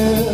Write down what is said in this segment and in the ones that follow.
yeah.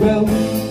well